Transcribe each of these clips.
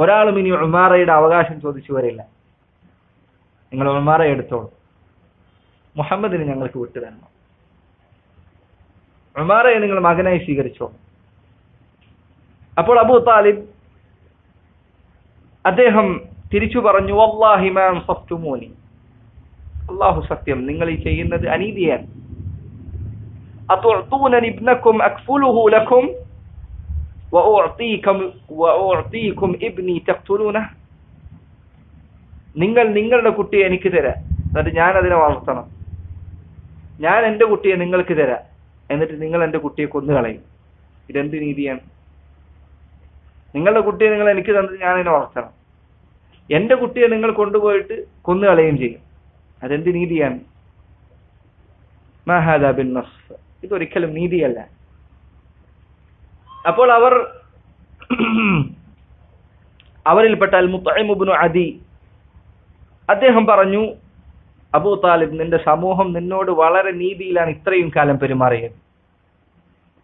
ഒരാളും ഇനി ഉമാറയുടെ അവകാശം ചോദിച്ചു വരില്ല. നിങ്ങൾ ഉൾമാറ എടുത്തോളൂ. മുഹമ്മദിനെ ഞങ്ങൾക്ക് വിട്ടുതരണം ഉമാറയെ നിങ്ങൾ മകനായി സ്വീകരിച്ചോ അപ്പോൾ അബു താലിബ് അദ്ദേഹം തിരിച്ചു പറഞ്ഞു അള്ളാഹിമാൻ അള്ളാഹു സത്യം നിങ്ങൾ ഈ ചെയ്യുന്നത് അനീതിയാണ്. അപ്പോൾ അക്ഫുലുഹു വഅഉഅതീകും വഅഉഅതീകും ഇബ്നി തഖ്തുലൂന നിങ്ങൾ നിങ്ങളുടെ കുട്ടിയെ എനിക്ക് തരാ. എന്നിട്ട് ഞാൻ അതിനെ വളർത്തണം. ഞാൻ എന്റെ കുട്ടിയെ നിങ്ങൾക്ക് തരാ. എന്നിട്ട് നിങ്ങൾ എന്റെ കുട്ടിയെ കൊന്നു കളയും. ഇതെന്ത് നീതിയാണ് നിങ്ങളുടെ കുട്ടിയെ നിങ്ങൾ എനിക്ക് തന്നിട്ട് ഞാൻ അതിനെ വളർത്തണം. എന്റെ കുട്ടിയെ നിങ്ങൾ കൊണ്ടുപോയിട്ട് കൊന്നു കളയുകയും ചെയ്യും. അതെന്ത് നീതിയാണ്? മഹാദാബിൻ ഇതൊരിക്കലും നീതിയല്ല. അപ്പോൾ അവർ അവരിൽപ്പെട്ട അൽ മുത്തൈമുബിനു അദി. അദ്ദേഹം പറഞ്ഞു അബൂ താലിബ് നിന്റെ സമൂഹം നിന്നോട് വളരെ നീതിയിലാണ് ഇത്രയും കാലം പെരുമാറിയത്.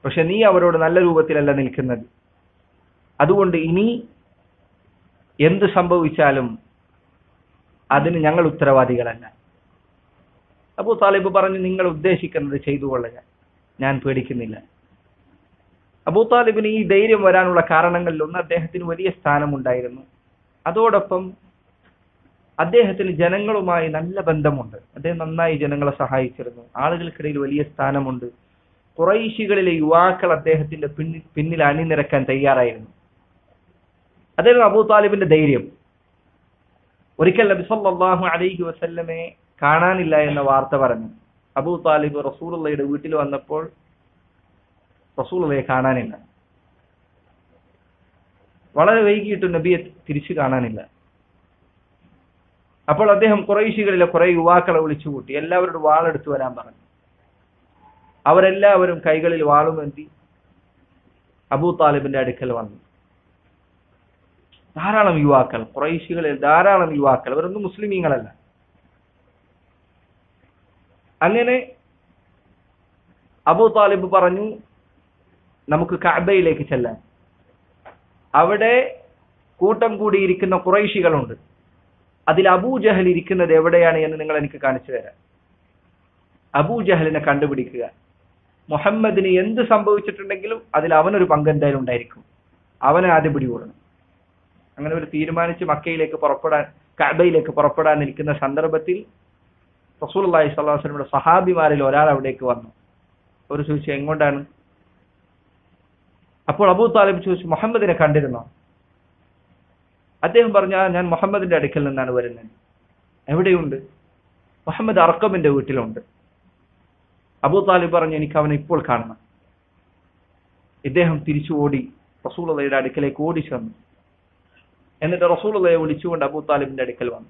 പക്ഷെ നീ അവരോട് നല്ല രൂപത്തിലല്ല നിൽക്കുന്നത്. അതുകൊണ്ട് ഇനി എന്ത് സംഭവിച്ചാലും അതിന് ഞങ്ങൾ ഉത്തരവാദികളല്ല. അബൂ താലിബ് പറഞ്ഞു നിങ്ങൾ ഉദ്ദേശിക്കുന്നത് ചെയ്തു കൊള്ളുക ഞാൻ പേടിക്കുന്നില്ല. അബൂ താലിബിന് ഈ ധൈര്യം വരാനുള്ള കാരണങ്ങളിൽ ഒന്ന് അദ്ദേഹത്തിന് വലിയ സ്ഥാനമുണ്ടായിരുന്നു. അതോടൊപ്പം അദ്ദേഹത്തിന് ജനങ്ങളുമായി നല്ല ബന്ധമുണ്ട്. അദ്ദേഹം നന്നായി ജനങ്ങളെ സഹായിച്ചിരുന്നു. ആളുകൾക്കിടയിൽ വലിയ സ്ഥാനമുണ്ട്. കുറൈശികളിലെ യുവാക്കൾ അദ്ദേഹത്തിന്റെ പിന്നിൽ പിന്നിൽ അണിനിരക്കാൻ തയ്യാറായിരുന്നു. അതായിരുന്നു അബൂ താലിബിന്റെ ധൈര്യം. ഒരിക്കൽ നബി അലൈഹി വസല്ലമയെ കാണാനില്ല എന്ന വാർത്ത പറഞ്ഞു. അബൂ താലിബ് റസൂറുള്ളയുടെ വീട്ടിൽ വന്നപ്പോൾ റസൂലുള്ളയെ കാണാനില്ല. വളരെ വൈകിട്ട് നബിയെ തിരിച്ചു കാണാനില്ല. അപ്പോൾ അദ്ദേഹം കുറേശികളിലെ കുറെ യുവാക്കളെ വിളിച്ചു കൂട്ടി എല്ലാവരോടും വാളെടുത്തു വരാൻ പറഞ്ഞു. അവരെല്ലാവരും കൈകളിൽ വാളുമെന്തി അബൂ താലിബിന്റെ അടുക്കൽ വന്നു. ധാരാളം യുവാക്കൾ കുറേശികളിൽ ധാരാളം യുവാക്കൾ അവരൊന്നും മുസ്ലിമീങ്ങളല്ല. അങ്ങനെ അബൂ താലിബ് പറഞ്ഞു നമുക്ക് കഅബയിലേക്ക് ചെല്ലാൻ. അവിടെ കൂട്ടം കൂടിയിരിക്കുന്ന കുറൈശികളുണ്ട്. അതിൽ അബൂജഹൽ ഇരിക്കുന്നത് എവിടെയാണ് എന്ന് നിങ്ങൾ എനിക്ക് കാണിച്ചു തരാം. അബൂജഹലിനെ കണ്ടുപിടിക്കുക. മുഹമ്മദിന് എന്ത് സംഭവിച്ചിട്ടുണ്ടെങ്കിലും അതിൽ അവനൊരു പങ്ക് എന്തായാലും ഉണ്ടായിരിക്കും. അവനെ ആദ്യം പിടികൂടണം. അങ്ങനെ ഒരു തീരുമാനിച്ച് മക്കയിലേക്ക് പുറപ്പെടാൻ കഅബയിലേക്ക് പുറപ്പെടാൻ നിൽക്കുന്ന സന്ദർഭത്തിൽ റസൂൽ അള്ളാഹി സ്വലാസ്ലമിയുടെ സഹാബിമാരിൽ ഒരാൾ അവിടേക്ക് വന്നു. ഒരു ചോദിച്ചു എങ്ങോട്ടാണ്? അപ്പോൾ അബൂ താലിബ് ചോദിച്ചു മുഹമ്മദിനെ കണ്ടിരുന്നോ? അദ്ദേഹം പറഞ്ഞ ഞാൻ മുഹമ്മദിന്റെ അടുക്കൽ നിന്നാണ് വരുന്നത്. എവിടെയുണ്ട്? മുഹമ്മദ് അർക്കമിന്റെ വീട്ടിലുണ്ട്. അബൂ താലിബ് പറഞ്ഞു എനിക്ക് അവനെ ഇപ്പോൾ കാണണം. ഇദ്ദേഹം തിരിച്ചു ഓടി റസൂളയുടെ അടുക്കലേക്ക് ഓടി ചെന്നു. എന്നിട്ട് റസൂളയെ വിളിച്ചുകൊണ്ട് അബൂ താലിബിന്റെ അടുക്കൽ വന്നു.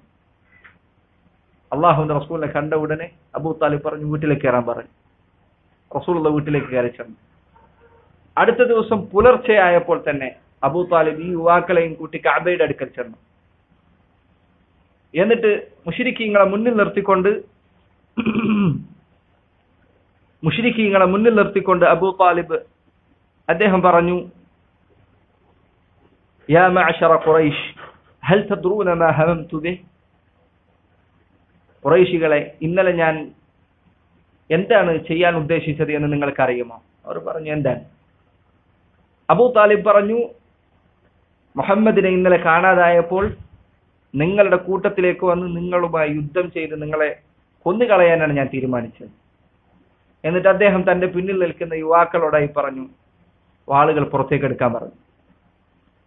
അള്ളാഹുവിന്റെ റസൂലിനെ കണ്ട ഉടനെ അബൂ താലിബ് പറഞ്ഞു വീട്ടിലേക്ക് കയറാൻ പറഞ്ഞു റസൂലുള്ള വീട്ടിലേക്ക് കയറി ചെന്നു. അടുത്ത ദിവസം പുലർച്ചെ ആയപ്പോൾ തന്നെ അബൂ താലിബ് ഈ യുവാക്കളെയും കൂട്ടി കാബയുടെ അടുക്കൽ ചെന്നു. എന്നിട്ട് മുഷിരിക്കീങ്ങളെ മുന്നിൽ നിർത്തിക്കൊണ്ട് മുഷിരിക്കീങ്ങളെ മുന്നിൽ നിർത്തിക്കൊണ്ട് അബൂ താലിബ് അദ്ദേഹം പറഞ്ഞു യാ ഖുറൈഷ് ഹൽ മാ ഹമംതു ഖുറൈശികളെ ഇന്നലെ ഞാൻ എന്താണ് ചെയ്യാൻ ഉദ്ദേശിച്ചത് എന്ന് നിങ്ങൾക്ക് അറിയുമോ അവർ പറഞ്ഞു എന്താണ്? അബൂ താലിബ് പറഞ്ഞു മുഹമ്മദിനെ ഇന്നലെ കാണാതായപ്പോൾ നിങ്ങളുടെ കൂട്ടത്തിലേക്ക് വന്ന് നിങ്ങളുമായി യുദ്ധം ചെയ്ത് നിങ്ങളെ കൊന്നുകളയാനാണ് ഞാൻ തീരുമാനിച്ചത്. എന്നിട്ട് അദ്ദേഹം തന്റെ പിന്നിൽ നിൽക്കുന്ന യുവാക്കളോടായി പറഞ്ഞു വാളുകൾ പുറത്തേക്ക് എടുക്കാൻ പറഞ്ഞു.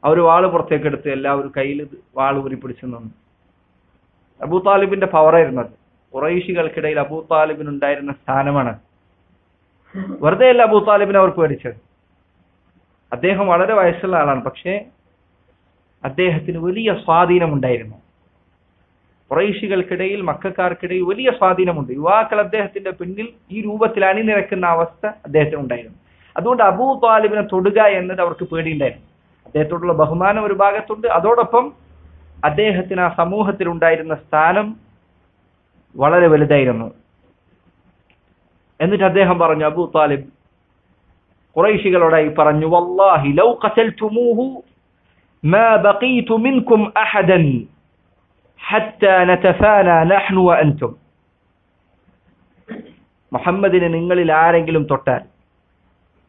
അവർ വാൾ പുറത്തേക്ക് എടുത്ത് എല്ലാവരും കയ്യിൽ വാൾ ഊരി പിടിച്ചു നിന്നു. അബൂ താലിബിന്റെ പവറായിരുന്നു അത്. കുറേശികൾക്കിടയിൽ അബൂ താലിബിനുണ്ടായിരുന്ന സ്ഥാനമാണ്. വെറുതെ അല്ല അബൂ താലിബിനെ അവർ പേടിച്ചത്. അദ്ദേഹം വളരെ വയസ്സുള്ള ആളാണ്. പക്ഷേ അദ്ദേഹത്തിന് വലിയ സ്വാധീനമുണ്ടായിരുന്നു. കുറൈശികൾക്കിടയിൽ മക്കാർക്കിടയിൽ വലിയ സ്വാധീനമുണ്ട്. യുവാക്കൾ അദ്ദേഹത്തിന്റെ പിന്നിൽ ഈ രൂപത്തിൽ അണിനിരക്കുന്ന അവസ്ഥ അദ്ദേഹത്തിന് ഉണ്ടായിരുന്നു അതുകൊണ്ട് അബൂ താലിബിനെ തൊടുക എന്നത് അവർക്ക് പേടിയുണ്ടായിരുന്നു. അദ്ദേഹത്തോടുള്ള ബഹുമാനം ഒരു ഭാഗത്തുണ്ട്. അതോടൊപ്പം അദ്ദേഹത്തിന് ആ സമൂഹത്തിൽ ഉണ്ടായിരുന്ന സ്ഥാനം വളരെ വലുതായിരുന്നു. എന്നിട്ട് അദ്ദേഹം പറഞ്ഞു അബൂ താലിബ് കുറൈശികളോടായി പറഞ്ഞു വല്ലാഹി ലൗ ഖസൽതുമൂഹു മാ ബഖീതു മിൻകും അഹദൻ ഹത്താ നതഫാന നഹ്നു വഅൻതും. മുഹമ്മദിനെ നിങ്ങളിൽ ആരെങ്കിലും തൊട്ടാൽ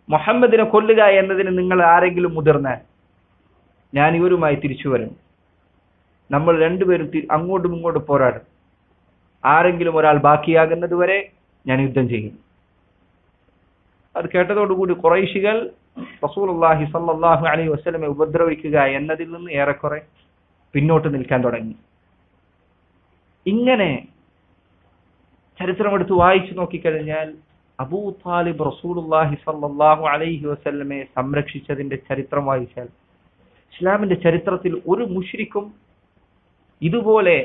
മുഹമ്മദിനെ കൊല്ലുക എന്നതിന് നിങ്ങൾ ആരെങ്കിലും മുതിർന്നാൽ ഞാൻ ഇവരുമായി തിരിച്ചു വരും. നമ്മൾ രണ്ടുപേരും അങ്ങോട്ടും ഇങ്ങോട്ടും പോരാടും. ആരെങ്കിലും ഒരാൾ ബാക്കിയാകുന്നത് വരെ ഞാൻ യുദ്ധം ചെയ്യും. അത് കേട്ടതോടുകൂടി കുറൈശികൾ റസൂലുള്ളാഹി സല്ലല്ലാഹു അലൈഹി വസല്ലമെ ഉപദ്രവിക്കുക എന്നതിൽ നിന്ന് ഏറെക്കുറെ പിന്നോട്ട് നിൽക്കാൻ തുടങ്ങി. ഇങ്ങനെ ചരിത്രമെടുത്ത് വായിച്ചു നോക്കിക്കഴിഞ്ഞാൽ അബൂ താലിബ് റസൂലുള്ളാഹി സല്ലല്ലാഹു അലൈഹി വസല്ലമയെ സംരക്ഷിച്ചതിന്റെ ചരിത്രം വായിച്ചാൽ ഇസ്ലാമിന്റെ ചരിത്രത്തിൽ ഒരു മുഷ്രിക്കും ഇതുപോലെ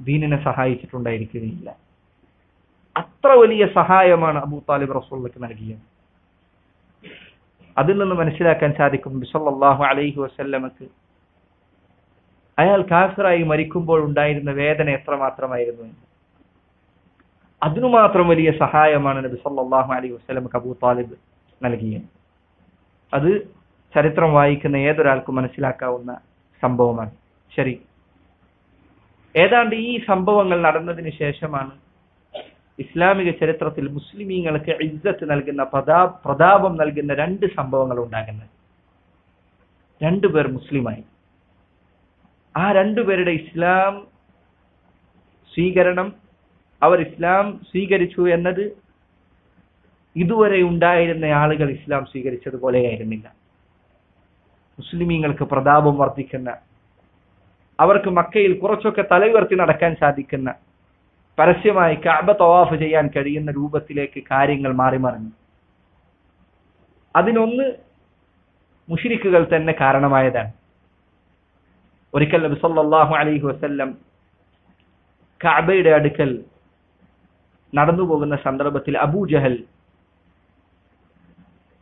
ദീനിനെ സഹായിച്ചിട്ടുണ്ടായിരിക്കുകയില്ല. അത്ര വലിയ സഹായമാണ് അബൂ താലിബ് റസൂലിലേക്ക് നൽകിയത്. അതിൽ നിന്ന് മനസ്സിലാക്കാൻ സാധിക്കും ബിസല്ലാഹു അലൈഹി വസല്ലമക്ക് അയാൾ കാഫിറായി മരിക്കുമ്പോൾ ഉണ്ടായിരുന്ന വേദന എത്രമാത്രമായിരുന്നു മാത്രമായിരുന്നു അതിനു മാത്രം വലിയ സഹായമാണ് നബി സല്ലല്ലാഹു അലൈഹി വസല്ലമക്ക് അബൂ താലിബ് നൽകിയത്. അത് ചരിത്രം വായിക്കുന്ന ഏതൊരാൾക്കും മനസ്സിലാക്കാവുന്ന സംഭവമാണ്. ശരി. ഏതാണ്ട് ഈ സംഭവങ്ങൾ നടന്നതിന് ശേഷമാണ് ഇസ്ലാമിക ചരിത്രത്തിൽ മുസ്ലിമീങ്ങൾക്ക് ഇജ്ജത്ത് നൽകുന്ന പ്രതാ പ്രതാപം നൽകുന്ന രണ്ട് സംഭവങ്ങൾ ഉണ്ടാകുന്നത് രണ്ടുപേർ മുസ്ലിമായി. ആ രണ്ടുപേരുടെ ഇസ്ലാം സ്വീകരണം അവർ ഇസ്ലാം സ്വീകരിച്ചു എന്നത് ഇതുവരെ ഉണ്ടായിരുന്ന ആളുകൾ ഇസ്ലാം സ്വീകരിച്ചതുപോലെയായിരുന്നില്ല. മുസ്ലിമീങ്ങൾക്ക് പ്രതാപം വർദ്ധിക്കുന്ന അവർക്ക് മക്കയിൽ കുറച്ചൊക്കെ തലയുയർത്തി നടക്കാൻ സാധിക്കുന്ന പരസ്യമായി കഅബ തവാഫ് ചെയ്യാൻ കഴിയുന്ന രൂപത്തിലേക്ക് കാര്യങ്ങൾ മാറിമറിഞ്ഞു അതിനൊന്ന് മുഷിരിക്കുകൾ തന്നെ കാരണമായതാണ്. ഒരിക്കൽ നബി സല്ലല്ലാഹു അലൈഹി വസല്ലം കാബയുടെ അടുക്കൽ നടന്നു പോകുന്ന സന്ദർഭത്തിൽ അബൂജഹൽ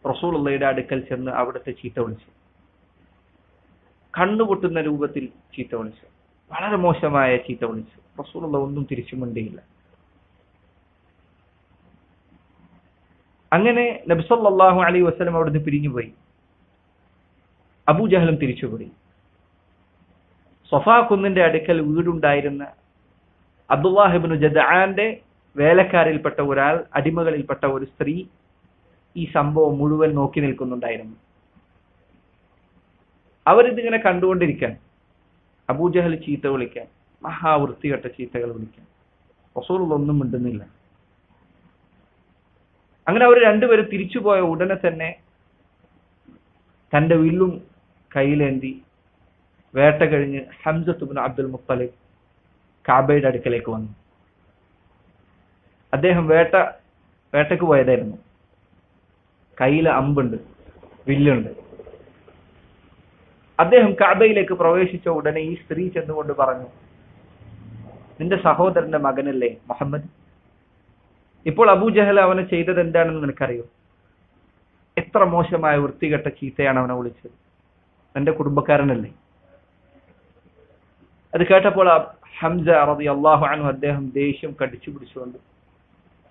റസൂലുള്ളയുടെ അടുക്കൽ ചെന്ന് അവിടുത്തെ ചീത്ത വിളിച്ചു. കണ്ണുപൊട്ടുന്ന രൂപത്തിൽ ചീത്ത വിളിച്ചു. വളരെ മോശമായ ചീത്ത വിളിച്ചു. റസൂലുള്ള ഒന്നും തിരിച്ചു മിണ്ടിയില്ല. അങ്ങനെ നബ്സല്ലാഹു അലൈ വസ്ലം അവിടുന്ന് പിരിഞ്ഞുപോയി. അബൂജഹലും തിരിച്ചുപോയി. സൊഫാ കുന്നിന്റെ അടുക്കൽ വീടുണ്ടായിരുന്ന അബ്ദുല്ലാഹിബിന് ജദാന്റെ വേലക്കാരിൽപ്പെട്ട ഒരാൾ അടിമകളിൽപ്പെട്ട ഒരു സ്ത്രീ ഈ സംഭവം മുഴുവൻ നോക്കി നിൽക്കുന്നുണ്ടായിരുന്നു. അവരിതിങ്ങനെ കണ്ടുകൊണ്ടിരിക്കാൻ അബൂജഹൽ ചീത്ത വിളിക്കാൻ മഹാവൃത്തികെട്ട ചീത്തകൾ വിളിക്കാൻ റസൂലൊന്നും മിണ്ടുന്നില്ല. അങ്ങനെ അവർ രണ്ടുപേരും തിരിച്ചുപോയ ഉടനെ തന്നെ തന്റെ വില്ലും കയ്യിലേന്തി വേട്ട കഴിഞ്ഞ് ഹംസത്തുബിൻ അബ്ദുൽ മുത്തലിബ് കാബയുടെ അടുക്കലേക്ക് വന്നു. അദ്ദേഹം വേട്ട വേട്ടക്ക് പോയതായിരുന്നു. കയ്യിൽ അമ്പുണ്ട് വില്ലുണ്ട്. അദ്ദേഹം കഥയിലേക്ക് പ്രവേശിച്ച ഉടനെ ഈ സ്ത്രീ ചെന്നുകൊണ്ട് പറഞ്ഞു നിന്റെ സഹോദരന്റെ മകനല്ലേ മുഹമ്മദ്? ഇപ്പോൾ അബൂജഹൽ അവനെ ചെയ്തത് എന്താണെന്ന് നിനക്കറിയോ? എത്ര മോശമായ വൃത്തികെട്ട ചീത്തയാണ് അവനെ വിളിച്ചത്. എന്റെ കുടുംബക്കാരനല്ലേ. അത് കേട്ടപ്പോൾ ഹംസ റതി അള്ളാഹു അദ്ദേഹം ദേഷ്യം കടിച്ചു പിടിച്ചുകൊണ്ട്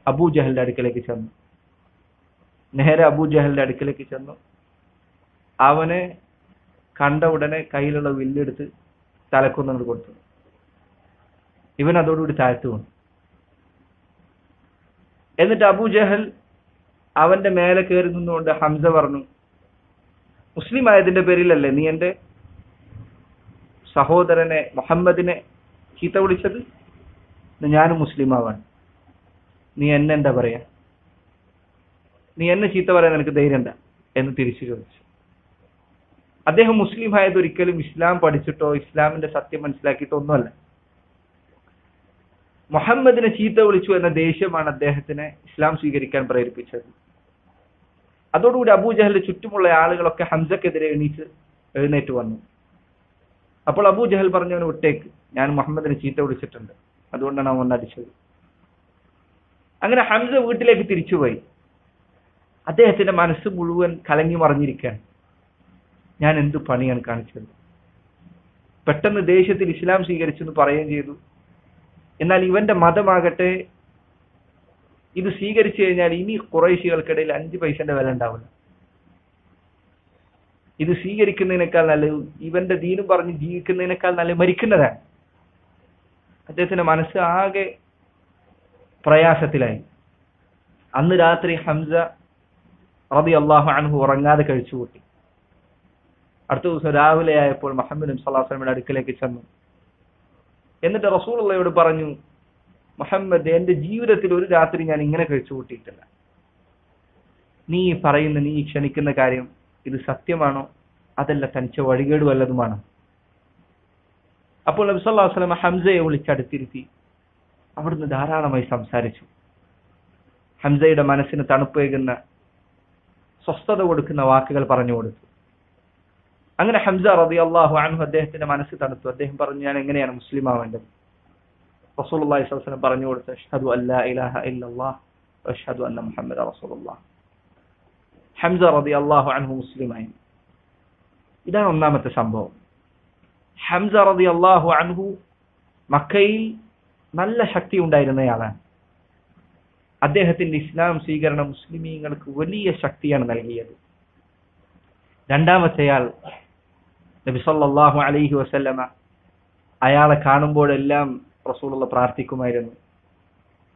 അബൂജഹലിന്റെ അടുക്കലേക്ക് ചെന്നു. നേരെ അബൂജഹലിന്റെ അടുക്കലേക്ക് ചെന്നു. അവനെ കണ്ട ഉടനെ കയ്യിലുള്ള വില്ലെടുത്ത് തലക്കൊന്നു കൊടുത്തു. ഇവൻ അതോടുകൂടി താഴ്ത്തു വന്നു എന്നിട്ട് അബൂജഹൽ അവന്റെ മേലെ കയറി നിന്നുകൊണ്ട് ഹംസ പറഞ്ഞു മുസ്ലിം ആയതിന്റെ പേരിലല്ലേ നീ എന്റെ സഹോദരനെ മുഹമ്മദിനെ ചീത്ത വിളിച്ചത്? ഞാനും മുസ്ലിം ആവാണ് നീ എന്നെന്താ പറയാ? നീ എന്നെ ചീത്ത പറയാൻ നിനക്ക് ധൈര്യണ്ട എന്ന് തിരിച്ചു ചോദിച്ചു. അദ്ദേഹം മുസ്ലിം ആയത് ഒരിക്കലും ഇസ്ലാം പഠിച്ചിട്ടോ ഇസ്ലാമിന്റെ സത്യം മനസ്സിലാക്കിയിട്ടോ ഒന്നുമല്ല മുഹമ്മദിനെ ചീത്ത വിളിച്ചു എന്ന ദേഷ്യമാണ് അദ്ദേഹത്തിനെ ഇസ്ലാം സ്വീകരിക്കാൻ പ്രേരിപ്പിച്ചത്. അതോടുകൂടി അബൂജഹലിന്റെ ചുറ്റുമുള്ള ആളുകളൊക്കെ ഹംസക്കെതിരെ എണീച്ച് എഴുന്നേറ്റ് വന്നു. അപ്പോൾ അബൂജഹൽ പറഞ്ഞവന് വിട്ടേക്ക് ഞാൻ മുഹമ്മദിനെ ചീത്ത വിളിച്ചിട്ടുണ്ട്. അതുകൊണ്ടാണ് അവൻ അടിച്ചത്. അങ്ങനെ ഹംസ വീട്ടിലേക്ക് തിരിച്ചുപോയി. അദ്ദേഹത്തിന്റെ മനസ്സ് മുഴുവൻ കലങ്ങി മറിഞ്ഞിരിക്കാൻ ഞാൻ എന്ത് പണിയാണ് കാണിച്ചത്? പെട്ടെന്ന് ദേഷ്യത്തിൽ ഇസ്ലാം സ്വീകരിച്ചെന്ന് പറയുകയും ചെയ്തു. എന്നാൽ ഇവന്റെ മതമാകട്ടെ ഇത് സ്വീകരിച്ചു കഴിഞ്ഞാൽ ഇനി കുറേശികൾക്കിടയിൽ അഞ്ച് പൈസന്റെ വില ഉണ്ടാവില്ല. ഇത് സ്വീകരിക്കുന്നതിനേക്കാൾ നല്ലത് ഇവന്റെ ദീനും പറഞ്ഞ് ജീവിക്കുന്നതിനേക്കാൾ നല്ല മരിക്കുന്നതാണ്. അദ്ദേഹത്തിന്റെ മനസ്സ് ആകെ പ്രയാസത്തിലായി. അന്ന് രാത്രി ഹംസ റബി അള്ളാഹു അൻഹു ഉറങ്ങാതെ കഴിച്ചു കൂട്ടി അടുത്ത ദിവസം രാവിലെ ആയപ്പോൾ മുഹമ്മദ് നബി അടുക്കിലേക്ക് ചെന്നു. എന്നിട്ട് റസൂലുള്ളയോട് പറഞ്ഞു മുഹമ്മദ് എന്റെ ജീവിതത്തിൽ ഒരു രാത്രി ഞാൻ ഇങ്ങനെ കഴിച്ചു കൂട്ടിയിട്ടില്ല. നീ പറയുന്ന നീ ക്ഷണിക്കുന്ന കാര്യം ഇത് സത്യമാണോ? അതല്ല തനിച്ച വഴികേട് വല്ലതുമാണോ? അപ്പോൾ നബി സല്ലല്ലാഹു അലൈഹി വസല്ലം ഹംസയെ വിളിച്ചടുത്തിരുത്തി അവിടുന്ന് ധാരാളമായി സംസാരിച്ചു. ഹംസയുടെ മനസ്സിന് തണുപ്പേകുന്ന സ്വസ്ഥത കൊടുക്കുന്ന വാക്കുകൾ പറഞ്ഞു കൊടുത്തു. അങ്ങനെ ഹംസ റബി അള്ളാഹു അൻഹു അദ്ദേഹത്തിന്റെ മനസ്സ് തണുത്തു. അദ്ദേഹം പറഞ്ഞു ഞാൻ എങ്ങനെയാണ് മുസ്ലിം ആവേണ്ടത്? സ്വല്ലല്ലാഹു അലൈഹി വസല്ലം പറഞ്ഞു കൊടുത്തു അഷ്ഹദു ഇലാഹ ഇല്ലല്ലാഹ് അഷ്ഹദു അന്ന മുഹമ്മദ റസൂലുള്ളാഹ് ഹംസ റബി അള്ളാഹു അൻഹു മുസ്ലിമായി. ഇതാണ് ഒന്നാമത്തെ സംഭവം. ഹംസ റബി അള്ളാഹു അൻഹു മക്കയിൽ നല്ല ശക്തി ഉണ്ടായിരുന്നയാളാണ്. അദ്ദേഹത്തിന്റെ ഇസ്ലാം സ്വീകരണം മുസ്ലിമീങ്ങൾക്ക് വലിയ ശക്തിയാണ് നൽകിയത്. രണ്ടാമത്തെയാൾ നബി സല്ലല്ലാഹു അലൈഹി വസല്ലമ അയാളെ കാണുമ്പോഴെല്ലാം റസൂലുള്ള പ്രാർത്ഥിക്കുമായിരുന്നു.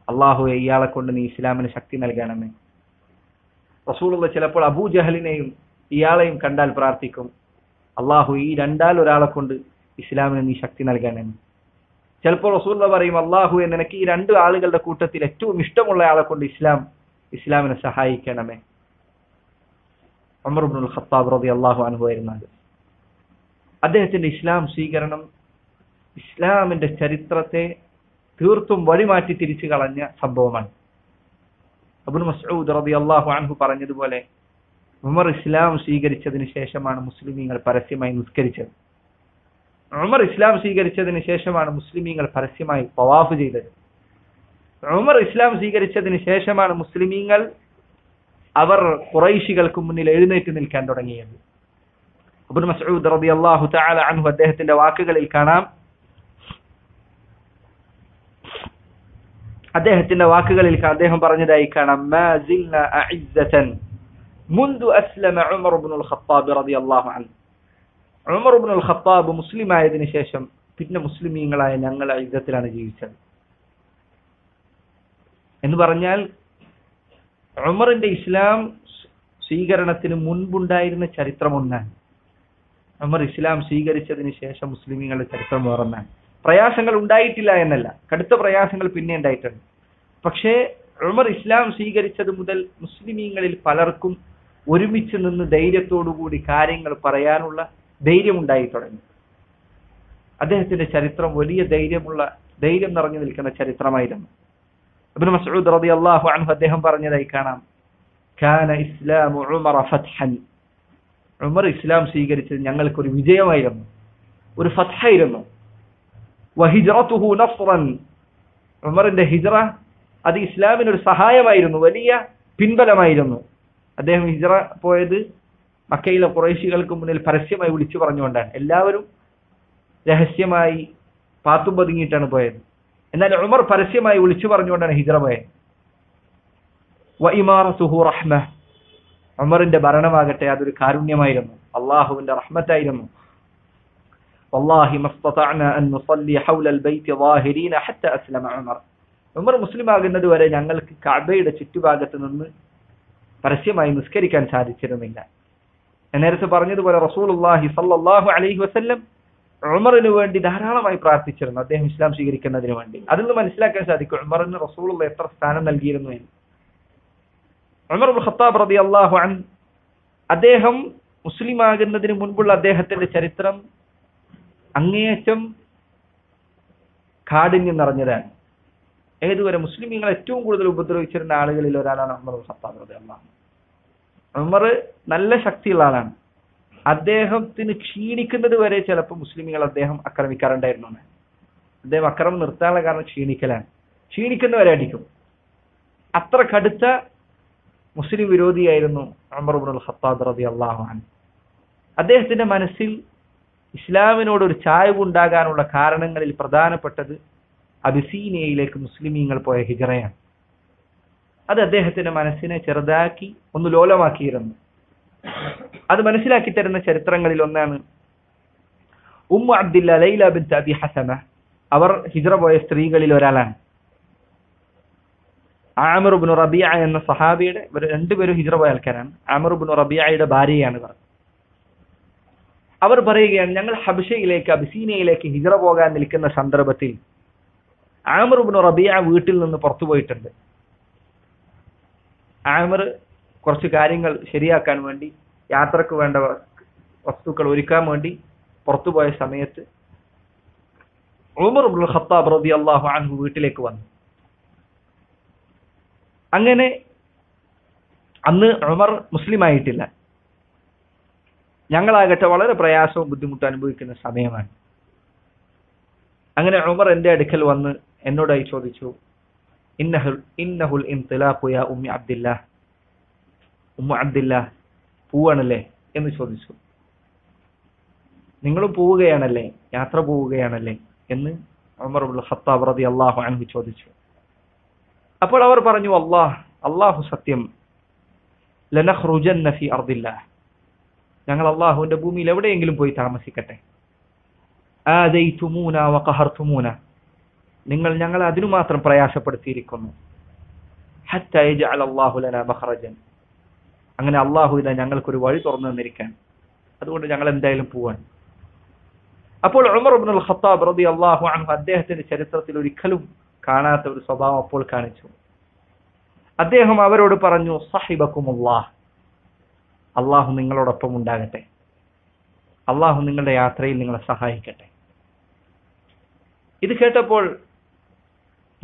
അള്ളാഹു ഇയാളെ കൊണ്ട് നീ ഇസ്ലാമിന് ശക്തി നൽകണമേ. റസൂലുള്ള ചിലപ്പോൾ അബൂജഹലിനെയും ഇയാളെയും കണ്ടാൽ പ്രാർത്ഥിക്കും. അള്ളാഹു ഈ രണ്ടാൽ ഒരാളെ കൊണ്ട് ഇസ്ലാമിന് നീ ശക്തി നൽകണമേ. ചിലപ്പോൾ റസൂള്ള പറയും അള്ളാഹുവെ നിനക്ക് ഈ രണ്ട് ആളുകളുടെ കൂട്ടത്തിൽ ഏറ്റവും ഇഷ്ടമുള്ള ആളെ കൊണ്ട് ഇസ്ലാം ഇസ്ലാമിനെ സഹായിക്കണമേ. അമർബുൽ ഖത്താബ് റബി അള്ളാഹു അനുഭവമായിരുന്നത് അദ്ദേഹത്തിന്റെ ഇസ്ലാം സ്വീകരണം ഇസ്ലാമിന്റെ ചരിത്രത്തെ തീർത്തും വഴിമാറ്റി തിരിച്ചു കളഞ്ഞ സംഭവമാണ്. അബുൽ മസൂദ് റബി അള്ളാഹു അൻഹു പറഞ്ഞതുപോലെ ഉമർ ഇസ്ലാം സ്വീകരിച്ചതിന് ശേഷമാണ് മുസ്ലിമീങ്ങൾ പരസ്യമായി നിസ്കരിച്ചത്. ഉമർ ഇസ്ലാം സ്വീകരിച്ചതിന് ശേഷമാണ് മുസ്ലിമീങ്ങൾ പരസ്യമായി പവാഫ് ചെയ്തത്. ഉമർ ഇസ്ലാം സ്വീകരിച്ചതിന് ശേഷമാണ് മുസ്ലിമീങ്ങൾ അവർ കുറൈശികൾക്ക് മുന്നിൽ എഴുന്നേറ്റ് നിൽക്കാൻ തുടങ്ങിയത്. അബുൽ മസൂദ് റബി അള്ളാഹു തആല അൻഹു അദ്ദേഹത്തിന്റെ വാക്കുകളിൽ കാണാം. അദ്ദേഹത്തിന്റെ വാക്കുകളിൽ അദ്ദേഹം പറഞ്ഞതായി കാണാം മാ സിൽന അഇസ്സതൻ മുൻദു അസ്ലമ ഉമർ ഇബ്നുൽ ഖത്താബ് റളിയല്ലാഹു അൻഹു. ഉമർ ഇബ്നുൽ ഖത്താബ് മുസ്ലിം ആയതിനു ശേഷം പിന്നെ മുസ്ലിമീങ്ങളായ ഞങ്ങൾ യുദ്ധത്തിലാണ് ജീവിച്ചത്. എന്ന് പറഞ്ഞാൽ ഉമറിന്റെ ഇസ്ലാം സ്വീകരണത്തിന് മുൻപുണ്ടായിരുന്ന ചരിത്രം ഉമർ ഇസ്ലാം സ്വീകരിച്ചതിന് ശേഷം മുസ്ലിമീങ്ങളുടെ ചരിത്രം വേറൊന്നാണ്. പ്രയാസങ്ങൾ ഉണ്ടായിട്ടില്ല എന്നല്ല. കടുത്ത പ്രയാസങ്ങൾ പിന്നെ ഉണ്ടായിട്ടുണ്ട്. പക്ഷേ ഉമർ ഇസ്ലാം സ്വീകരിച്ചത് മുതൽ മുസ്ലിമീങ്ങളിൽ പലർക്കും ഒരുമിച്ച് നിന്ന് ധൈര്യത്തോടുകൂടി കാര്യങ്ങൾ പറയാനുള്ള ധൈര്യം ഉണ്ടായി തുടങ്ങി. അദ്ദേഹത്തിന്റെ ചരിത്രം വലിയ ധൈര്യമുള്ള ധൈര്യം നിറഞ്ഞു നിൽക്കുന്ന ചരിത്രമായിരുന്നു. ഇബ്നു മസ്ഊദ് റളിയല്ലാഹു അൻഹു അദ്ദേഹം പറഞ്ഞതായി കാണാം. കാന ഇസ്ലാം ഫത്ഹൻ. ഉമർ ഇസ്ലാം സ്വീകരിച്ചത് ഞങ്ങൾക്ക് ഒരു വിജയമായിരുന്നു. ഒരു ഫത്തായിരുന്നു ഉമറിന്റെ ഹിജറ അത് ഇസ്ലാമിന് ഒരു സഹായമായിരുന്നു വലിയ പിൻബലമായിരുന്നു. അദ്ദേഹം ഹിജറ പോയത് മക്കയിലെ കുറേശികൾക്ക് മുന്നിൽ പരസ്യമായി വിളിച്ചു പറഞ്ഞുകൊണ്ടാണ്. എല്ലാവരും രഹസ്യമായി പാത്തും പതുങ്ങിയിട്ടാണ് പോയത്. എന്നാൽ ഉമർ പരസ്യമായി വിളിച്ചു പറഞ്ഞുകൊണ്ടാണ് ഹിജറ പോയത്. വ സുഹു റഹ്മ. ഉമറിന്റെ ഭരണമാകട്ടെ അതൊരു കാരുണ്യമായിരുന്നു അള്ളാഹുവിന്റെ റഹ്മത്തായിരുന്നു والله ما استطعنا أن نصلي حول البيت ظاهرين حتى أسلم عمر ഉമർ മുസ്ലിം ആകുന്നത് വരെ ഞങ്ങൾക്ക് കഅബയുടെ ചുറ്റുഭാഗത്ത് നിന്ന് പരസ്യമായി നിസ്കരിക്കാൻ സാധിച്ചിരുന്നില്ല ഞാൻ നേരത്തെ പറഞ്ഞതുപോലെ റസൂലുള്ളാഹി സല്ലല്ലാഹു അലൈഹി വസല്ലം ഉമറിന് വേണ്ടി ധാരാളമായി പ്രാർത്ഥിച്ചിരുന്നു അദ്ദേഹം ഇസ്ലാം സ്വീകരിക്കുന്നതിന് വേണ്ടി അതിൽ നിന്ന് മനസ്സിലാക്കാൻ സാധിക്കും ഉമറിന് റസൂലുള്ള എത്ര സ്ഥാനം നൽകിയിരുന്നു എന്ന് ഉമർ ഖത്താബ് റതി അള്ളാഹു അൻ അദ്ദേഹം മുസ്ലിം ആകുന്നതിന് മുൻപുള്ള അദ്ദേഹത്തിന്റെ ചരിത്രം അങ്ങേയറ്റം കാഠിന്യം നിറഞ്ഞതാണ്. ഏതുവരെ മുസ്ലിമീങ്ങൾ ഏറ്റവും കൂടുതൽ ഉപദ്രവിച്ചിരുന്ന ആളുകളിൽ ഒരാളാണ് ഉമർ ഖത്താബ് റതി അള്ളാഹു ഉമർ നല്ല ശക്തിയുള്ള ആളാണ്. അദ്ദേഹത്തിന് ക്ഷീണിക്കുന്നത് വരെ ചിലപ്പോൾ മുസ്ലിമുകൾ അദ്ദേഹം ആക്രമിക്കാറുണ്ടായിരുന്നു അദ്ദേഹം അക്രമം നിർത്താനുള്ള കാരണം ക്ഷീണിക്കലാണ്. ക്ഷീണിക്കുന്നവരെ അടിക്കും. അത്ര കടുത്ത മുസ്ലിം വിരോധിയായിരുന്നു അമർബുൽ ഖത്താദ് റബി അള്ളാഹു അൻ അദ്ദേഹത്തിന്റെ മനസ്സിൽ ഇസ്ലാമിനോട് ഒരു ചായവ് ഉണ്ടാകാനുള്ള കാരണങ്ങളിൽ പ്രധാനപ്പെട്ടത് അബിസീനിയയിലേക്ക് മുസ്ലിമീങ്ങൾ പോയ ഹിജറയാണ്. അത് അദ്ദേഹത്തിന്റെ മനസ്സിനെ ചെറുതാക്കി ഒന്ന് ലോലമാക്കിയിരുന്നു. അത് മനസ്സിലാക്കി തരുന്ന ചരിത്രങ്ങളിൽ ഒന്നാണ് ഉമ്മ അബ്ദില്ല ലൈല ബിൻ അബി ഹസന. അവർ ഹിജറ പോയ സ്ത്രീകളിൽ ഒരാളാണ്. ആമിർ ബിൻ റബിയ എന്ന സഹാബിയുടെ രണ്ടുപേരും ഹിജ്റ പോയ ആൾക്കാരാണ്. ആമിർ ബിൻ റബിയയുടെ ഭാര്യയാണ് ഇവർ. അവർ പറയുകയാണ് ഞങ്ങൾ ഹബിഷയിലേക്ക് അബിസീനയിലേക്ക് ഹിജ്റ പോകാൻ നിൽക്കുന്ന സന്ദർഭത്തിൽ ആമിർ ബിൻ റബിയ വീട്ടിൽ നിന്ന് പുറത്തു പോയിട്ടുണ്ട്. ആമിർ കുറച്ച് കാര്യങ്ങൾ ശരിയാക്കാൻ വേണ്ടി യാത്രയ്ക്ക് വേണ്ട വസ്തുക്കൾ ഒരുക്കാൻ വേണ്ടി പുറത്തുപോയ സമയത്ത് ഉമർ ഉബുൽ ഖത്താബ് റബി അള്ളാഹു അൻഹു വീട്ടിലേക്ക് വന്നു. അങ്ങനെ അന്ന് ഉമർ മുസ്ലിം ആയിട്ടില്ല. ഞങ്ങളാകട്ടെ വളരെ പ്രയാസവും ബുദ്ധിമുട്ടും അനുഭവിക്കുന്ന സമയമാണ്. അങ്ങനെ ഉമർ എന്റെ അടുക്കൽ വന്ന് എന്നോടായി ചോദിച്ചു ഇന്നഹുൽ ഇന്നഹുൽ ഇൻതിലാഖു യാ ഉമ്മി അബ്ദില്ല? ഉമ്മ അബ്ദില്ല പോവാണല്ലേ? എന്ന് ചോദിച്ചു. നിങ്ങളും പോവുകയാണല്ലേ? യാത്ര പോവുകയാണല്ലേ? എന്ന് ഉമർ ഖത്താബ് റതി അള്ളാഹു അൻഹു ചോദിച്ചു. അപ്പോൾ അവർ പറഞ്ഞു അള്ളാഹ് അള്ളാഹു സത്യം. ലനഖ്റുജന്ന ഫി അർദില്ല. ഞങ്ങൾ അള്ളാഹുവിന്റെ ഭൂമിയിൽ എവിടെയെങ്കിലും പോയി താമസിക്കട്ടെ. ആദൈതുമൂന വഹർത്തുമൂന നിങ്ങൾ ഞങ്ങളെ അതിനു മാത്രം പ്രയാസപ്പെടുത്തിയിരിക്കുന്നു. ഹത്ത യജ്അൽ അല്ലാഹു ലനാ മഖറജൻ. അങ്ങനെ അള്ളാഹു ഇതാ ഞങ്ങൾക്കൊരു വഴി തുറന്നു തന്നിരിക്കാൻ അതുകൊണ്ട് ഞങ്ങൾ എന്തായാലും പോവാൻ അപ്പോൾ ഉമർ ഇബ്നുൽ ഖത്താബ് റതി അള്ളാഹു അൻഹു അദ്ദേഹത്തിന്റെ ചരിത്രത്തിൽ ഒരിക്കലും കാണാത്ത ഒരു സ്വഭാവം അപ്പോൾ കാണിച്ചു. അദ്ദേഹം അവരോട് പറഞ്ഞു സഹിബക്കുമുല്ലാഹ്. അള്ളാഹു നിങ്ങളോടൊപ്പം ഉണ്ടാകട്ടെ. അള്ളാഹു നിങ്ങളുടെ യാത്രയിൽ നിങ്ങളെ സഹായിക്കട്ടെ. ഇത് കേട്ടപ്പോൾ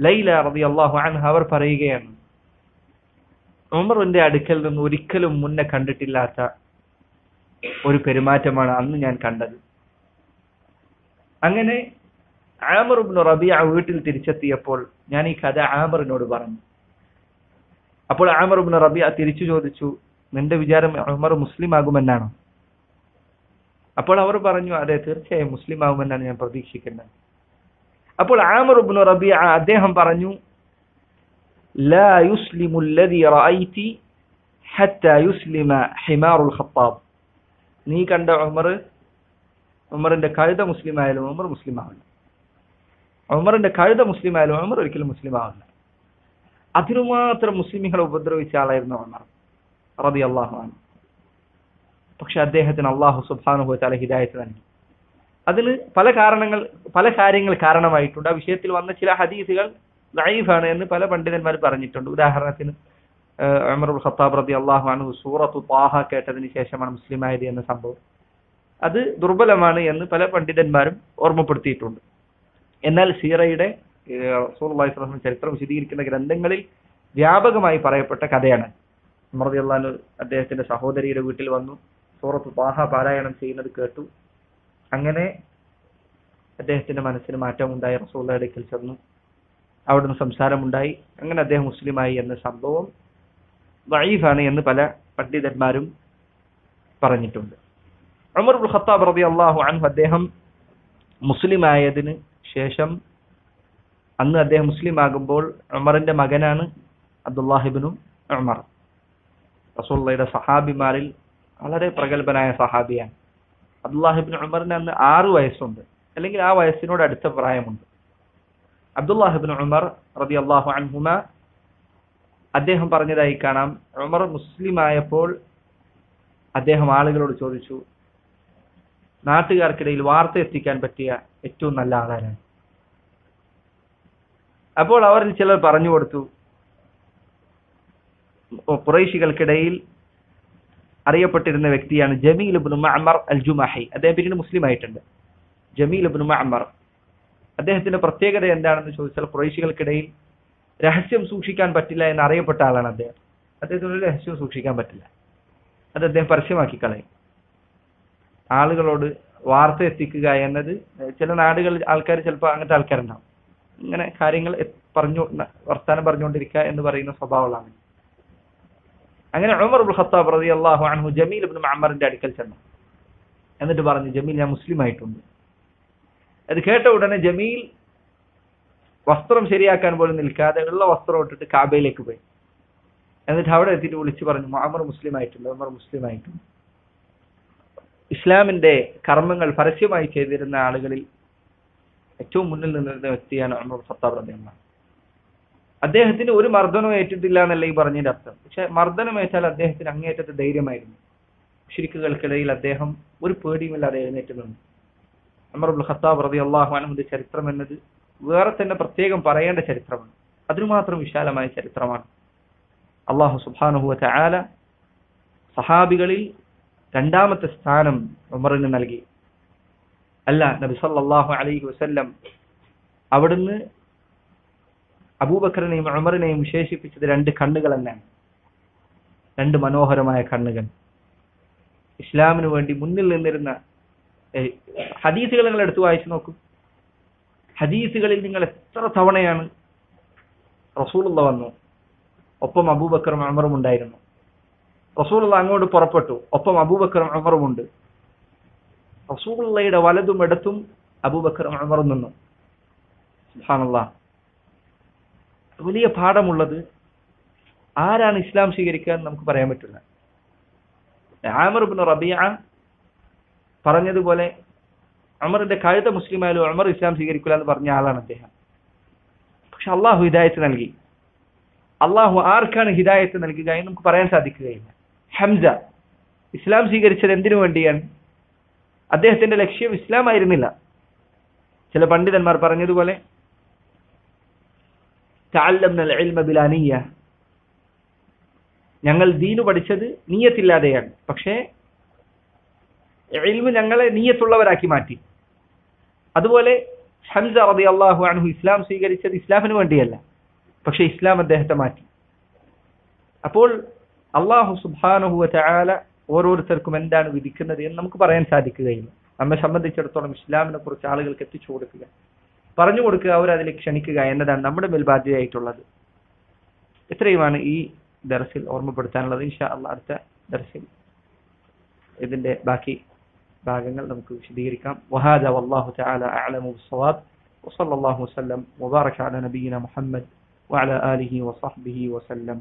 ലൈല റബി അള്ളാഹു അൻഹ അവർ പറയുകയാണ് ഉമറിന്റെ അടുക്കൽ നിന്ന് ഒരിക്കലും മുന്നേ കണ്ടിട്ടില്ലാത്ത ഒരു പെരുമാറ്റമാണ് അന്ന് ഞാൻ കണ്ടത്. അങ്ങനെ ആമറുബ്നു റബിയ വീട്ടിൽ തിരിച്ചെത്തിയപ്പോൾ ഞാൻ ഈ കഥ ആമറിനോട് പറഞ്ഞു. അപ്പോൾ ആമറുബ്നു റബിയ തിരിച്ചു ചോദിച്ചു നിന്റെ വിചാരം ഉമർ മുസ്ലിം ആകുമെന്നാണോ? അപ്പോൾ അവർ പറഞ്ഞു അതെ തീർച്ചയായും മുസ്ലിം ആകുമെന്നാണ് ഞാൻ പ്രതീക്ഷിക്കുന്നത്. അപ്പോൾ ആമറുബ്നു റബിയ അദ്ദേഹം പറഞ്ഞു ലാ യുസ്ലിമ ഹിമാറുൽ ഖത്താബ്. നീ കണ്ട ഉമർ ഉമറിന്റെ കഴുത മുസ്ലിം ആയാലും ഉമർ മുസ്ലിം ആവില്ല ഉമറിന്റെ കഴുത മുസ്ലിം ആയാലും ഉമർ ഒരിക്കലും മുസ്ലിം ആവില്ല അതിനുമാത്രം മുസ്ലിമികളെ ഉപദ്രവിച്ച ആളായിരുന്നു ഉമർ റബി അള്ളാഹുമാണ് പക്ഷെ അദ്ദേഹത്തിന് അള്ളാഹു സുബാനുഭവ തല ഹിദായത്ത് നൽകി. അതിന് പല കാരണങ്ങൾ പല കാര്യങ്ങൾ കാരണമായിട്ടുണ്ട്. ആ വിഷയത്തിൽ വന്ന ചില ഹദീസുകൾ ലൈഫാണ് എന്ന് പല പണ്ഡിതന്മാർ പറഞ്ഞിട്ടുണ്ട്. ഉദാഹരണത്തിന് അമർ ഖത്താബ് റബി അള്ളാഹു ആണ് സൂറത്തു താഹ കേട്ടതിന് ശേഷമാണ് മുസ്ലിം ആയത് എന്ന സംഭവം. അത് ദുർബലമാണ് എന്ന് പല പണ്ഡിതന്മാരും ഓർമ്മപ്പെടുത്തിയിട്ടുണ്ട്. എന്നാൽ സീറയുടെ റസൂൽ ചരിത്രം വിശദീകരിക്കുന്ന ഗ്രന്ഥങ്ങളിൽ വ്യാപകമായി പറയപ്പെട്ട കഥയാണ്. അമർദി അള്ളഹാൻ അദ്ദേഹത്തിന്റെ സഹോദരിയുടെ വീട്ടിൽ വന്നു. സൂറത്ത് താഹ പാരായണം ചെയ്യുന്നത് കേട്ടു. അങ്ങനെ അദ്ദേഹത്തിന്റെ മനസ്സിന് മാറ്റമുണ്ടായി. റസൂള്ള അടുക്കൽ ചെന്നു. അവിടുന്ന് സംസാരമുണ്ടായി. അങ്ങനെ അദ്ദേഹം മുസ്ലിമായി എന്ന സംഭവം വൈഫാണ് എന്ന് പല പണ്ഡിതന്മാരും പറഞ്ഞിട്ടുണ്ട്. ഉമർ ഖത്താബ് റബി അള്ളാഹു അൻഹു അദ്ദേഹം മുസ്ലിമായതിന് ശേഷം അന്ന് അദ്ദേഹം മുസ്ലിം ആകുമ്പോൾ ഉമറിന്റെ മകനാണ് അബ്ദുല്ലാഹിബിനും ഉമർ. റസൂള്ളയുടെ സഹാബിമാരിൽ വളരെ പ്രഗത്ഭനായ സഹാബിയാണ്. അബ്ദുല്ലാഹിബിൻ ഉമറിന് അന്ന് ആറു വയസ്സുണ്ട്. അല്ലെങ്കിൽ ആ വയസ്സിനോട് അടുത്ത പ്രായമുണ്ട്. അബ്ദുല്ലാഹിബിൻ ഉമർ റതി അള്ളാഹു അൻഹുമ അദ്ദേഹം പറഞ്ഞതായി കാണാം. ഉമർ മുസ്ലിം ആയപ്പോൾ അദ്ദേഹം ആളുകളോട് ചോദിച്ചു നാട്ടുകാർക്കിടയിൽ വാർത്ത എത്തിക്കാൻ പറ്റിയ ഏറ്റവും നല്ല ആളാരാണ്? അപ്പോൾ അവരിൽ ചിലർ പറഞ്ഞു കൊടുത്തു കുറേശികൾക്കിടയിൽ അറിയപ്പെട്ടിരുന്ന വ്യക്തിയാണ് ജമീൽ ഇബ്നു മഅമർ അൽ ജുമാഹി അദ്ദേഹം പിന്നീട് മുസ്ലിം ആയിട്ടുണ്ട്. ജമീൽ ഇബ്നു മഅമർ. അദ്ദേഹത്തിന്റെ പ്രത്യേകത എന്താണെന്ന് ചോദിച്ചാൽ കുറേശികൾക്കിടയിൽ രഹസ്യം സൂക്ഷിക്കാൻ പറ്റില്ല എന്ന് അറിയപ്പെട്ട ആളാണ് അദ്ദേഹം. അദ്ദേഹത്തിന് രഹസ്യം സൂക്ഷിക്കാൻ പറ്റില്ല. അത് അദ്ദേഹം പരസ്യമാക്കി കളയും. ആളുകളോട് വാർത്ത എത്തിക്കുക എന്നത് ചില നാടുകളിൽ ആൾക്കാർ ചിലപ്പോൾ അങ്ങനത്തെ ആൾക്കാരുണ്ടാവും. ഇങ്ങനെ കാര്യങ്ങൾ പറഞ്ഞു വർത്താനം പറഞ്ഞുകൊണ്ടിരിക്കുക എന്ന് പറയുന്ന സ്വഭാവങ്ങളാണ് അങ്ങനെ ഉമർ ഉൽ ഖത്താബ് റതി അള്ളാഹു അൻഹു ജമീൽ ഇബ്നു മഅമറിന്റെ അടുക്കൽ ചെന്നു. എന്നിട്ട് പറഞ്ഞു ജമീൽ ഞാൻ മുസ്ലിം ആയിട്ടുണ്ട്. അത് കേട്ട ഉടനെ ജമീൽ വസ്ത്രം ശരിയാക്കാൻ പോലും നിൽക്കാതെ ഉള്ള വസ്ത്രം ഇട്ടിട്ട് കാബയിലേക്ക് പോയി. എന്നിട്ട് അവിടെ എത്തിയിട്ട് വിളിച്ചു പറഞ്ഞു മുഹമ്മർ മുസ്ലിം ആയിട്ടുണ്ട് ഉമർ മുസ്ലിം ആയിട്ടുണ്ട്. ഇസ്ലാമിന്റെ കർമ്മങ്ങൾ പരസ്യമായി ചെയ്തിരുന്ന ആളുകളിൽ ഏറ്റവും മുന്നിൽ നിന്നിരുന്ന വ്യക്തിയാണ് അമർ റളിയല്ലാഹു അൻഹു. അദ്ദേഹത്തിന് ഒരു മർദ്ദനവും ഏറ്റിട്ടില്ല എന്നല്ല ഈ പറഞ്ഞതിന്റെ അർത്ഥം. പക്ഷെ മർദ്ദനം ഏറ്റാൽ അദ്ദേഹത്തിന് അങ്ങേറ്റത്തെ ധൈര്യമായിരുന്നു. ശരിക്കുകൾക്കിടയിൽ അദ്ദേഹം ഒരു പേടിയുമില്ലാതെ എഴുന്നേറ്റ് നിന്നു അബ്ദുൽ ഖത്താബ് റതി അള്ളാഹു ചരിത്രം എന്നത് വേറെ തന്നെ പ്രത്യേകം പറയേണ്ട ചരിത്രമാണ്. അതിനുമാത്രം വിശാലമായ ചരിത്രമാണ്. അള്ളാഹു സുബാനുഹുവ ചായാല സഹാബികളിൽ രണ്ടാമത്തെ സ്ഥാനം ഉമറിന് നൽകി. അല്ല നബി സല്ലാഹു അലൈഹി വസല്ലം അവിടുന്ന് അബൂബക്കറിനെയും അമറിനെയും വിശേഷിപ്പിച്ചത് രണ്ട് കണ്ണുകൾ എന്നാണ് രണ്ട് മനോഹരമായ കണ്ണുകൾ. ഇസ്ലാമിന് വേണ്ടി മുന്നിൽ നിന്നിരുന്ന ഹദീസുകൾ നിങ്ങൾ എടുത്തു വായിച്ചു നോക്കും. ഹദീസുകളിൽ നിങ്ങൾ എത്ര തവണയാണ് റസൂലുള്ള വന്നു ഒപ്പം അബൂബക്കറും അമറും ഉണ്ടായിരുന്നു. റസൂലുള്ള അങ്ങോട്ട് പുറപ്പെട്ടു ഒപ്പം അബൂബക്കറും അമറും ഉണ്ട്. റസൂലുള്ളയുടെ വലതും ഇടത്തും അബൂബക്കർ ഉമർ നിന്നു. സുബ്ഹാനല്ലാഹ് വലിയ പാഠമുള്ളത് ആരാണ് ഇസ്ലാം സ്വീകരിക്കുക എന്ന് നമുക്ക് പറയാൻ പറ്റില്ല. ആമർ ഇബ്നു റബിയ പറഞ്ഞതുപോലെ അമറിന്റെ കഴുത മുസ്ലിം ആയാലും അമർ ഇസ്ലാം സ്വീകരിക്കില്ല എന്ന് പറഞ്ഞ ആളാണ് അദ്ദേഹം. പക്ഷെ അള്ളാഹു ഹിദായത്ത് നൽകി. അള്ളാഹു ആർക്കാണ് ഹിദായത്ത് നൽകുക എന്ന് നമുക്ക് പറയാൻ സാധിക്കുകയില്ല. ഹംസ. ഇസ്ലാം സ്വീകരിച്ചത് എന്തിനു വേണ്ടിയാണ്? അദ്ദേഹത്തിന്റെ ലക്ഷ്യം ഇസ്ലാമായിരുന്നില്ല. ചില പണ്ഡിതന്മാർ പറഞ്ഞതുപോലെ ഞങ്ങൾ ദീനു പഠിച്ചത് നീയത്തില്ലാതെയാണ്. പക്ഷേ എൽമ് ഞങ്ങളെ നീയത്തുള്ളവരാക്കി മാറ്റി. അതുപോലെ ഹംസ റബി അള്ളാഹു ഇസ്ലാം സ്വീകരിച്ചത് ഇസ്ലാമിന് വേണ്ടിയല്ല. പക്ഷെ ഇസ്ലാം അദ്ദേഹത്തെ മാറ്റി. അപ്പോൾ അള്ളാഹു സുബാനുഹു ചാല ഓരോരുത്തർക്കും എന്താണ് വിധിക്കുന്നത് എന്ന് നമുക്ക് പറയാൻ സാധിക്കുകയില്ല നമ്മെ സംബന്ധിച്ചിടത്തോളം ഇസ്ലാമിനെ കുറിച്ച് ആളുകൾക്ക് എത്തിച്ചു കൊടുക്കുക പറഞ്ഞു കൊടുക്കുക അവരതിലേക്ക് ക്ഷണിക്കുക എന്നതാണ് നമ്മുടെ മേൽ ബാധ്യതയായിട്ടുള്ളത് ഇത്രയുമാണ് ഈ ദർസിൽ ഓർമ്മപ്പെടുത്താനുള്ളത് ഇൻഷാ അള്ളാഹ് അടുത്ത ദർസിൽ ഇതിന്റെ ബാക്കി ഭാഗങ്ങൾ നമുക്ക് വിശദീകരിക്കാം വഹാദ വല്ലാഹു തആല അഅലമു ബിസ്സവാബ് وصلى الله وسلم وبارك على نبينا محمد وعلى آله وصحبه وسلم